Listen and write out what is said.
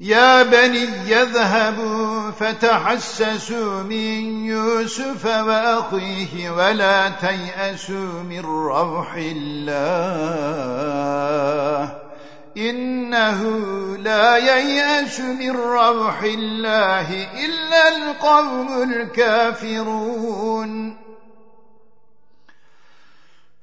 يا بني يذهبوا فتحسسوا من يوسف وأخيه ولا تيأسوا من روح الله إنه لا ييأس من روح الله إلا القوم الكافرون